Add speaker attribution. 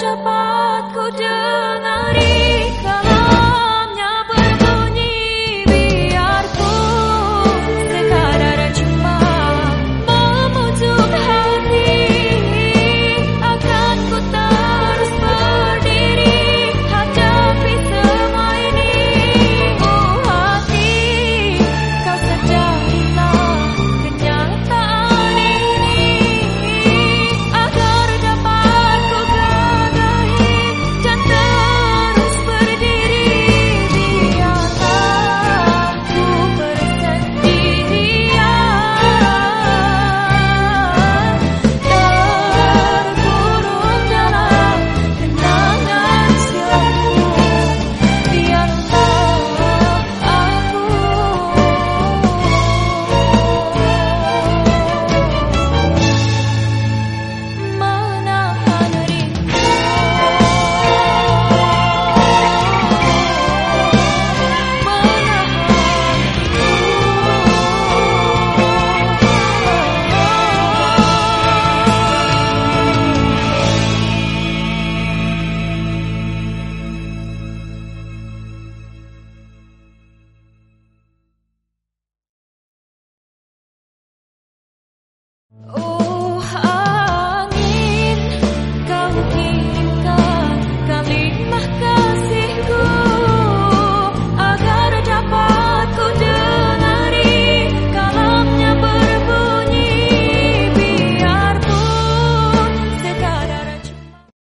Speaker 1: cepat ku dengar